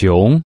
穷